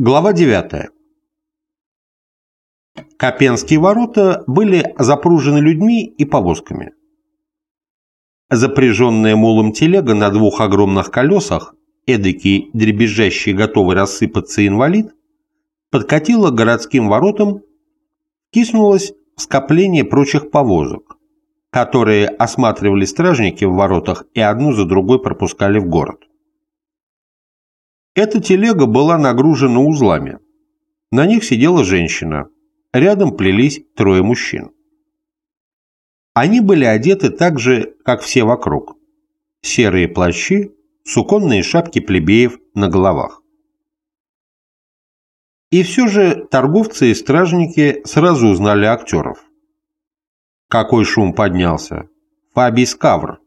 Глава 9. Копенские ворота были запружены людьми и повозками. Запряженная мулом телега на двух огромных колесах, эдакий дребезжащий, готовый рассыпаться инвалид, подкатила к городским воротам, киснулась в скопление прочих повозок, которые осматривали стражники в воротах и одну за другой пропускали в город. Эта телега была нагружена узлами. На них сидела женщина. Рядом плелись трое мужчин. Они были одеты так же, как все вокруг. Серые плащи, суконные шапки плебеев на головах. И все же торговцы и стражники сразу узнали актеров. Какой шум поднялся. Фабий Скавр.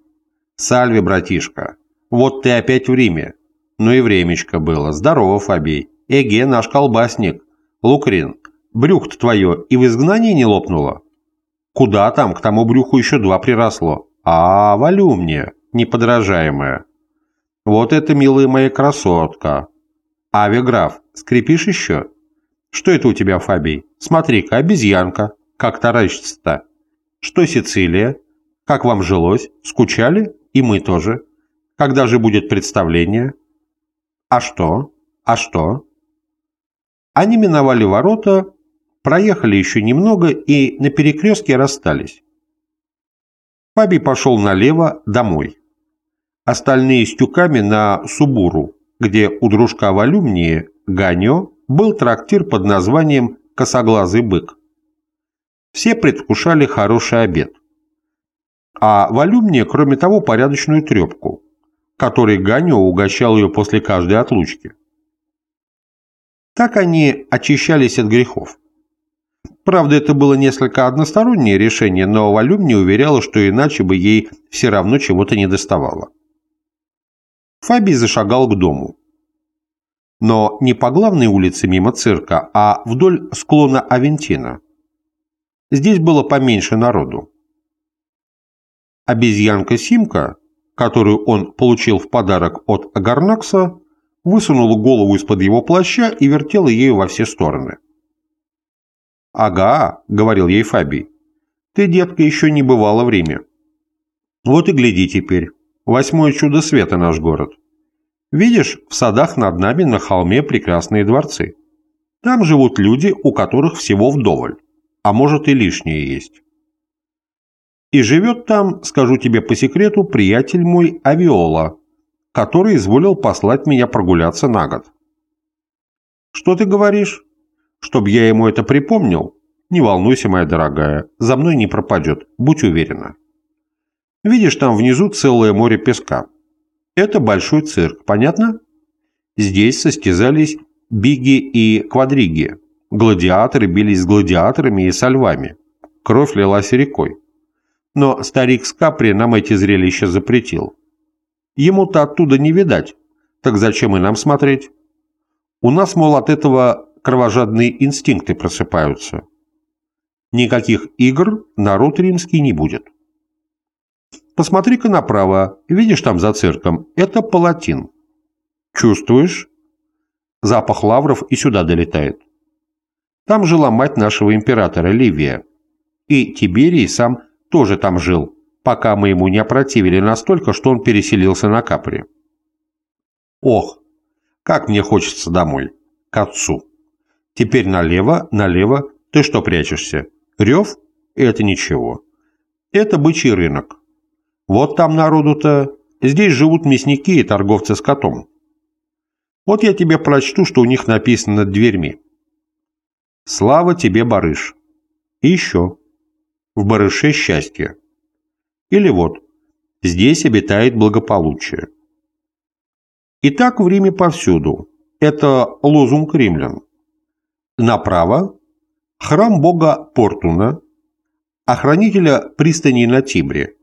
Сальви, братишка. Вот ты опять в Риме. Ну и времечко было. Здорово, Фабий. Эге, наш колбасник. Лукрин, брюх-то твое и в изгнании не лопнуло? Куда там, к тому брюху еще два приросло. А, валю мне, неподражаемая. Вот это, милая моя красотка. Авиаграф, скрипишь еще? Что это у тебя, Фабий? Смотри-ка, обезьянка. Как таращится-то? Что Сицилия? Как вам жилось? Скучали? И мы тоже. Когда же будет представление? А что? А что? Они миновали ворота, проехали еще немного и на перекрестке расстались. Фаби пошел налево домой. Остальные с тюками на Субуру, где у дружка в алюмнии, Ганьо, был трактир под названием «Косоглазый бык». Все предвкушали хороший обед. А в алюмнии, кроме того, порядочную трепку – которой Ганё угощал ее после каждой отлучки. Так они очищались от грехов. Правда, это было несколько одностороннее решение, но Валюм не уверяла, что иначе бы ей все равно чего-то не доставало. Фабий зашагал к дому. Но не по главной улице мимо цирка, а вдоль склона Авентина. Здесь было поменьше народу. Обезьянка Симка которую он получил в подарок от Агарнакса, высунула голову из-под его плаща и вертела ею во все стороны. «Ага», — говорил ей Фабий, — «ты, детка, еще не бывала в Риме. Вот и гляди теперь, восьмое чудо света наш город. Видишь, в садах над нами на холме прекрасные дворцы. Там живут люди, у которых всего вдоволь, а может и лишнее есть. И живет там, скажу тебе по секрету, приятель мой Авиола, который изволил послать меня прогуляться на год. Что ты говоришь? Чтоб я ему это припомнил? Не волнуйся, моя дорогая, за мной не пропадет, будь уверена. Видишь, там внизу целое море песка. Это большой цирк, понятно? Здесь состязались биги и квадриги. Гладиаторы бились с гладиаторами и со львами. Кровь лилась рекой. Но старик Скапри нам эти зрелища запретил. Ему-то оттуда не видать, так зачем и нам смотреть? У нас, мол, от этого кровожадные инстинкты просыпаются. Никаких игр народ римский не будет. Посмотри-ка направо, видишь там за цирком, это палатин. Чувствуешь? Запах лавров и сюда долетает. Там жила мать нашего императора Ливия. И Тиберий сам тоже там жил, пока мы ему не опротивили настолько, что он переселился на Капри. Ох, как мне хочется домой, к отцу. Теперь налево, налево, ты что прячешься? Рев? Это ничего. Это бычий рынок. Вот там народу-то... Здесь живут мясники и торговцы с котом. Вот я тебе прочту, что у них написано над дверьми. Слава тебе, барыш. И еще в барыше счастье. Или вот, здесь обитает благополучие. И так в Риме повсюду. Это лозунг римлян. Направо – храм бога Портуна, охранителя пристани на Тибре.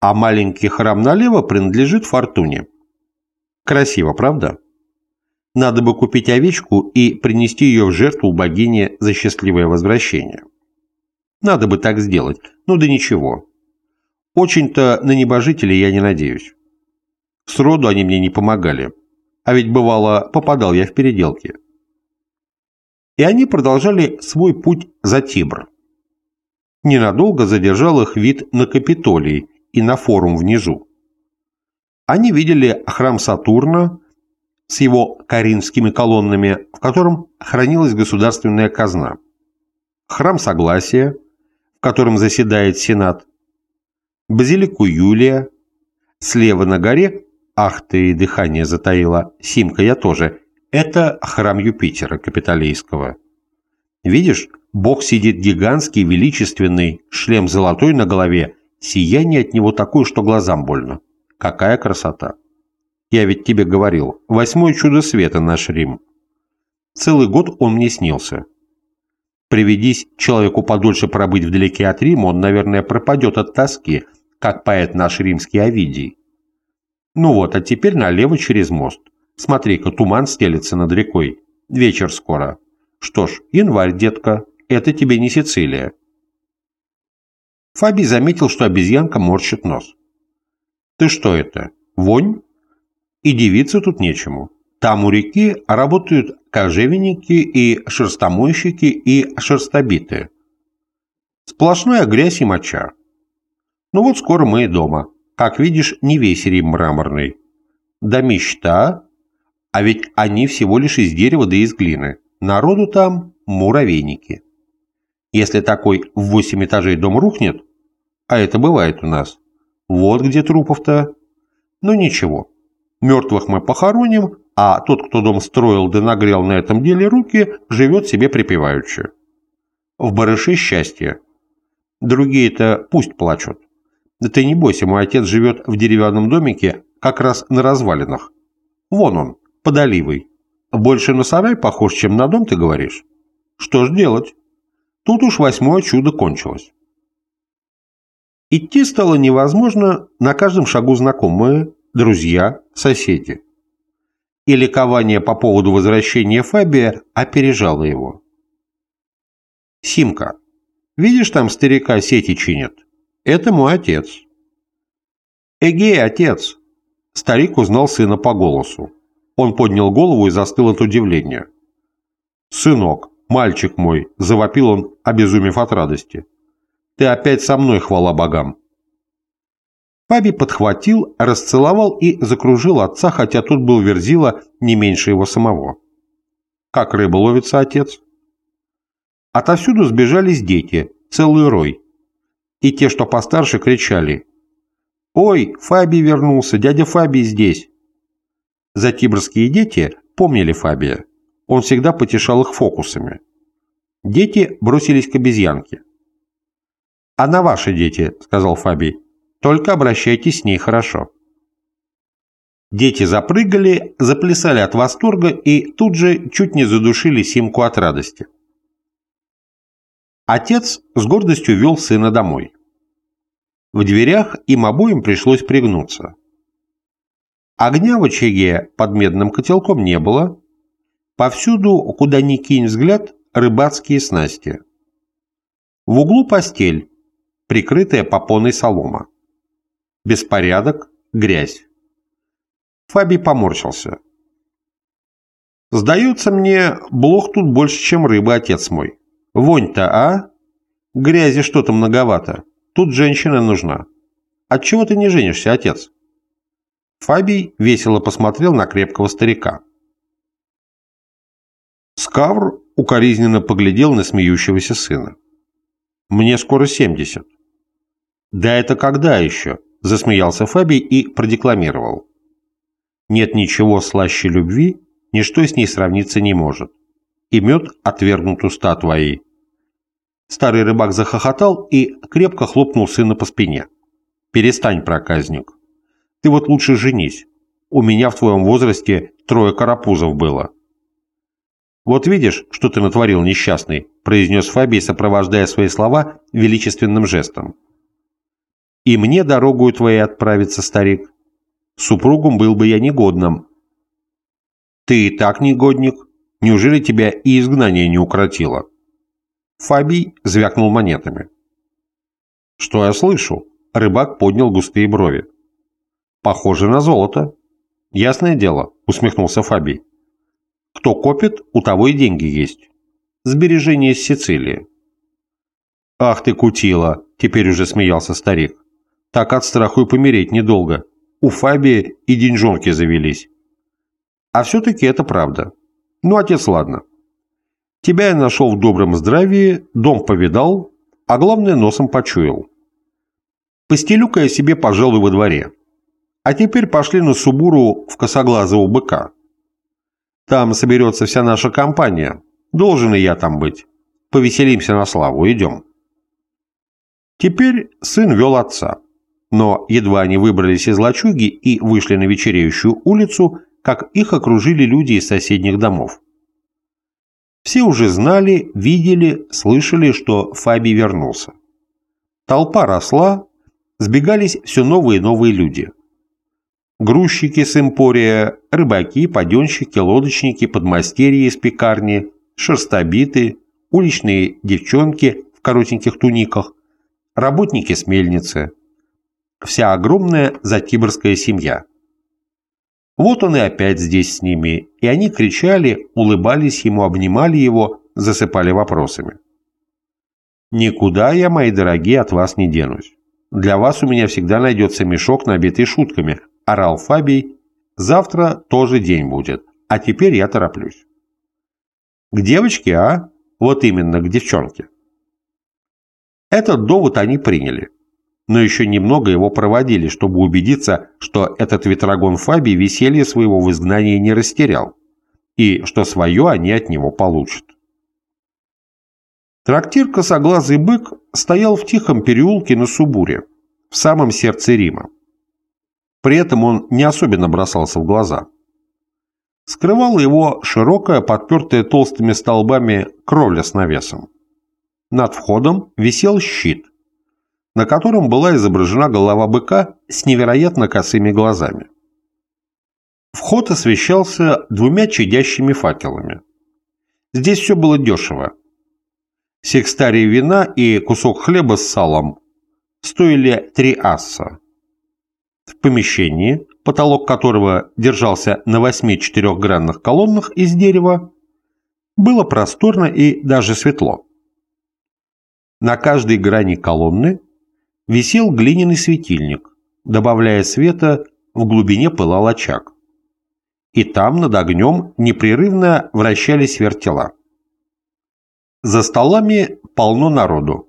А маленький храм налево принадлежит Фортуне. Красиво, правда? Надо бы купить овечку и принести ее в жертву богине за счастливое возвращение. Надо бы так сделать. Ну да ничего. Очень-то на небожителей я не надеюсь. Сроду они мне не помогали. А ведь бывало, попадал я в переделки. И они продолжали свой путь за Тибр. Ненадолго задержал их вид на Капитолий и на форум внизу. Они видели храм Сатурна с его коринфскими колоннами, в котором хранилась государственная казна, храм Согласия, в котором заседает Сенат, базилику Юлия, слева на горе, ах ты, дыхание затаило, Симка, я тоже, это храм Юпитера Капитолийского. Видишь, бог сидит гигантский, величественный, шлем золотой на голове, сияние от него такое, что глазам больно. Какая красота! Я ведь тебе говорил, восьмое чудо света наш Рим. Целый год он мне снился. Приведись человеку подольше пробыть вдалеке от Рима, он, наверное, пропадет от тоски, как поэт наш римский Овидий. Ну вот, а теперь налево через мост. Смотри-ка, туман стелется над рекой. Вечер скоро. Что ж, январь, детка, это тебе не Сицилия. Фаби заметил, что обезьянка морщит нос. Ты что это? Вонь? И девиться тут нечему. Там у реки работают кожевенники и шерстомойщики и шерстобиты. Сплошная грязь и моча. Ну вот скоро мы и дома. Как видишь, не весь Рим мраморный. Да мечта. А ведь они всего лишь из дерева да из глины. Народу там муравейники. Если такой в восемь этажей дом рухнет, а это бывает у нас, вот где трупов-то. Ну ничего, Мертвых мы похороним, а тот, кто дом строил да нагрел на этом деле руки, живет себе припеваючи. В барыше счастье. Другие-то пусть плачут. Да ты не бойся, мой отец живет в деревянном домике как раз на развалинах. Вон он, под оливой. Больше на сарай похож, чем на дом, ты говоришь? Что ж делать? Тут уж восьмое чудо кончилось. Идти стало невозможно, на каждом шагу знакомые, друзья, соседи. И ликование по поводу возвращения Фабия опережало его. «Симка, видишь, там старика сети чинят? Это мой отец». «Эгей, отец!» Старик узнал сына по голосу. Он поднял голову и застыл от удивления. «Сынок, мальчик мой!» – завопил он, обезумев от радости. «Ты опять со мной, хвала богам!» Паби подхватил, расцеловал и закружил отца, хотя тут был Верзила не меньше его самого. Как рыба ловится отец? Отовсюду сбежались дети, целый рой. И те, что постарше, кричали. «Ой, Фаби вернулся, дядя Фаби здесь!» Затибрские дети помнили Фабия. Он всегда потешал их фокусами. Дети бросились к обезьянке. «А на ваши дети», — сказал Фабий. Только обращайтесь с ней хорошо. Дети запрыгали, заплясали от восторга и тут же чуть не задушили Симку от радости. Отец с гордостью вел сына домой. В дверях им обоим пришлось пригнуться. Огня в очаге под медным котелком не было. Повсюду, куда ни кинь взгляд, рыбацкие снасти. В углу постель, прикрытая попоной солома. Беспорядок, грязь. Фаби поморщился. «Сдается мне, блох тут больше, чем рыба, отец мой. Вонь-то, а? Грязи что-то многовато. Тут женщина нужна. Отчего ты не женишься, отец?» Фабий весело посмотрел на крепкого старика. Скавр укоризненно поглядел на смеющегося сына. «Мне скоро семьдесят». «Да это когда еще?» Засмеялся Фаби и продекламировал. Нет ничего слаще любви, ничто с ней сравниться не может. И мед отвергнут уста твои. Старый рыбак захохотал и крепко хлопнул сына по спине. «Перестань, проказник. Ты вот лучше женись. У меня в твоем возрасте трое карапузов было». «Вот видишь, что ты натворил, несчастный», произнес Фабий, сопровождая свои слова величественным жестом. И мне дорогую твоей отправиться, старик. Супругом был бы я негодным. Ты и так негодник. Неужели тебя и изгнание не укротило? Фабий звякнул монетами. Что я слышу? Рыбак поднял густые брови. Похоже на золото. Ясное дело, усмехнулся Фабий. Кто копит, у того и деньги есть. Сбережение с Сицилии. «Ах ты, кутила!» – теперь уже смеялся старик. «Так от страху и помереть недолго. У Фабии и деньжонки завелись». А все-таки это правда. Ну, отец, ладно. Тебя я нашел в добром здравии, дом повидал, а главное, носом почуял. Постелю-ка я себе, пожалуй, во дворе. А теперь пошли на Субуру в косоглазого быка. Там соберется вся наша компания. Должен и я там быть. Повеселимся на славу, идем. Теперь сын вел отца. Но едва они выбрались из лачуги и вышли на вечереющую улицу, как их окружили люди из соседних домов. Все уже знали, видели, слышали, что Фаби вернулся. Толпа росла, сбегались все новые и новые люди. Грузчики с эмпория, рыбаки, паденщики, лодочники, подмастерья из пекарни, шерстобиты, уличные девчонки в коротеньких туниках, работники с мельницы. Вся огромная затиборская семья. Вот он и опять здесь с ними, и они кричали, улыбались ему, обнимали его, засыпали вопросами. «Никуда я, мои дорогие, от вас не денусь. Для вас у меня всегда найдется мешок, набитый шутками», – орал Фабий. «Завтра тоже день будет, а теперь я тороплюсь». «К девочке, а? Вот именно, к девчонке». Этот довод они приняли, но еще немного его проводили, чтобы убедиться, что этот ветрогон Фаби веселье своего в изгнании не растерял, и что свое они от него получат. Трактир «Косоглазый бык» стоял в тихом переулке на Субуре, в самом сердце Рима. При этом он не особенно бросался в глаза. Скрывала его широкая, подпертая толстыми столбами кровля с навесом. Над входом висел щит, на котором была изображена голова быка с невероятно косыми глазами. Вход освещался двумя чадящими факелами. Здесь все было дешево. Секстарий вина и кусок хлеба с салом стоили три асса. В помещении, потолок которого держался на восьми четырехгранных колоннах из дерева, было просторно и даже светло. На каждой грани колонны висел глиняный светильник, добавляя света, в глубине пылал очаг. И там над огнем непрерывно вращались вертела. За столами полно народу.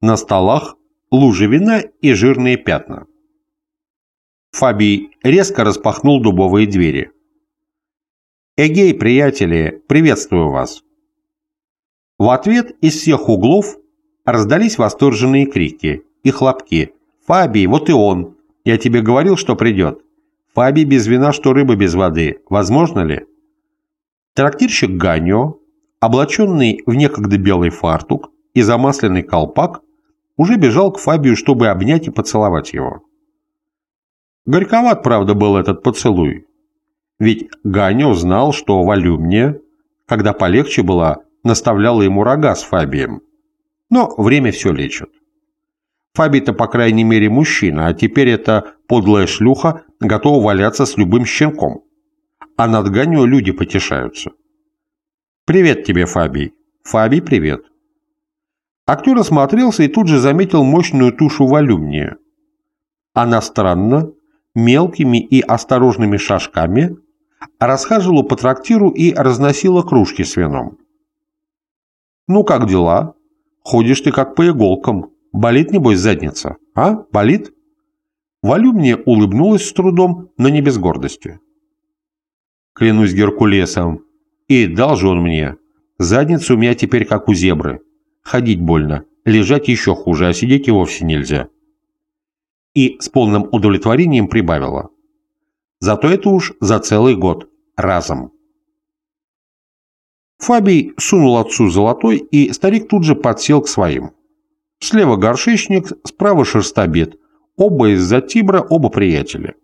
На столах лужи вина и жирные пятна. Фабий резко распахнул дубовые двери. «Эгей, приятели, приветствую вас!» В ответ из всех углов Раздались восторженные крики и хлопки. «Фабий, вот и он! Я тебе говорил, что придет. Фабий без вина, что рыба без воды. Возможно ли?» Трактирщик Ганьо, облаченный в некогда белый фартук и замасленный колпак, уже бежал к Фабию, чтобы обнять и поцеловать его. Горьковат, правда, был этот поцелуй. Ведь Ганьо знал, что Валюмния, когда полегче была, наставляла ему рога с Фабием. Но время все лечит. Фаби-то, по крайней мере, мужчина, а теперь эта подлая шлюха готова валяться с любым щенком. А над Ганью люди потешаются. «Привет тебе, Фабий». «Фабий, привет». Актер осмотрелся и тут же заметил мощную тушу валюмния. Она странно, мелкими и осторожными шажками расхаживала по трактиру и разносила кружки с вином. «Ну, как дела?» Ходишь ты как по иголкам. Болит, небось, задница? А? Болит?» Валю мне улыбнулась с трудом, но не без гордости. Клянусь Геркулесом. И дал же он мне. Задница у меня теперь как у зебры. Ходить больно, лежать еще хуже, а сидеть и вовсе нельзя. И с полным удовлетворением прибавила. Зато это уж за целый год. Разом. Фабий сунул отцу золотой, и старик тут же подсел к своим. Слева горшечник, справа шерстобед. Оба из-за Тибра, оба приятеля.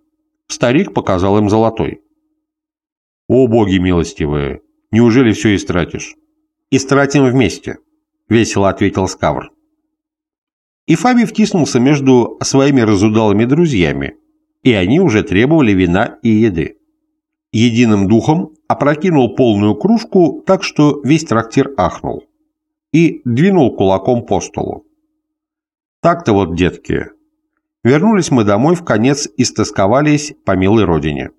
Старик показал им золотой. «О, боги милостивые! Неужели все истратишь?» «Истратим вместе», — весело ответил Скавр. И Фабий втиснулся между своими разудалыми друзьями, и они уже требовали вина и еды. Единым духом опрокинул полную кружку так, что весь трактир ахнул, и двинул кулаком по столу. Так-то вот, детки. Вернулись мы домой в конец и стосковались по милой родине.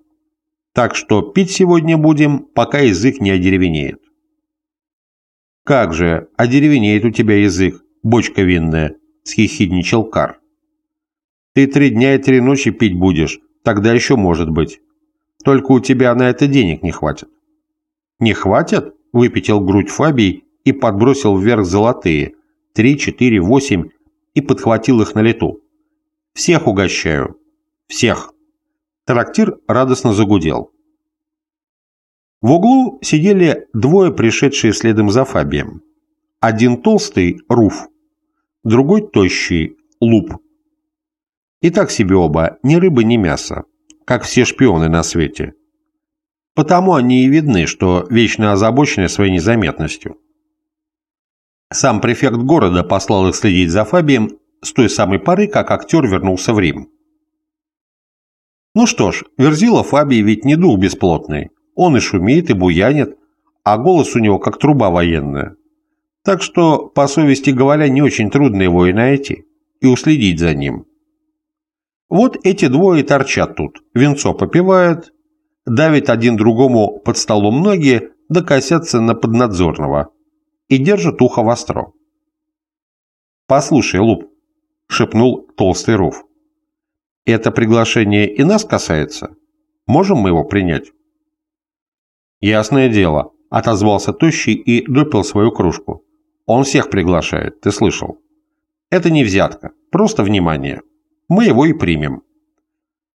Так что пить сегодня будем, пока язык не одеревенеет. «Как же, одеревенеет у тебя язык, бочка винная», — схихидничал Кар. «Ты три дня и три ночи пить будешь, тогда еще может быть. Только у тебя на это денег не хватит». «Не хватит?» — выпятил грудь Фабий и подбросил вверх золотые. Три, четыре, восемь и подхватил их на лету. «Всех угощаю! Всех!» Трактир радостно загудел. В углу сидели двое пришедшие следом за Фабием. Один толстый – Руф, другой тощий – Луп. И так себе оба, ни рыбы, ни мяса, как все шпионы на свете. Потому они и видны, что вечно озабочены своей незаметностью. Сам префект города послал их следить за Фабием с той самой поры, как актер вернулся в Рим. Ну что ж, Верзила Фабий ведь не дух бесплотный. Он и шумит, и буянит, а голос у него как труба военная. Так что, по совести говоря, не очень трудно его и найти, и уследить за ним. Вот эти двое торчат тут, венцо попивают, давят один другому под столом ноги, да косятся на поднадзорного и держат ухо востро. «Послушай, Луп», — шепнул толстый Руф, — «это приглашение и нас касается? Можем мы его принять?» «Ясное дело», — отозвался Тощий и допил свою кружку. «Он всех приглашает, ты слышал. Это не взятка, просто внимание. Мы его и примем.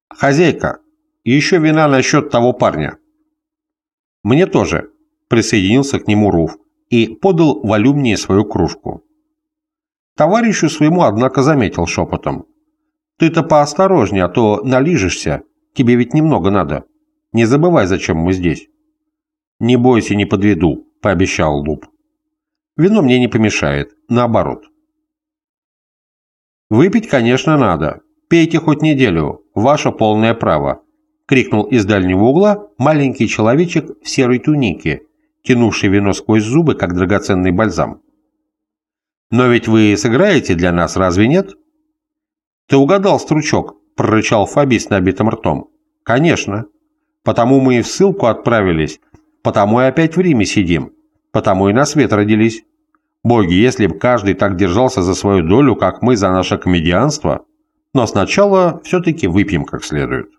Хозяйка, еще вина насчет того парня». «Мне тоже», — присоединился к нему Руф и подал волюмнее свою кружку. Товарищу своему, однако, заметил шепотом. «Ты-то поосторожнее, а то налижешься. Тебе ведь немного надо. Не забывай, зачем мы здесь». «Не бойся, не подведу», — пообещал Луб. «Вино мне не помешает, наоборот». «Выпить, конечно, надо. Пейте хоть неделю, ваше полное право», — крикнул из дальнего угла маленький человечек в серой тунике, тянувший вино сквозь зубы, как драгоценный бальзам. «Но ведь вы сыграете для нас, разве нет?» «Ты угадал, стручок», — прорычал Фабий с набитым ртом. «Конечно. Потому мы и в ссылку отправились, потому и опять в Риме сидим, потому и на свет родились. Боги, если бы каждый так держался за свою долю, как мы за наше комедианство, но сначала все-таки выпьем как следует».